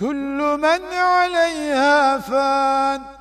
كل من عليها فان.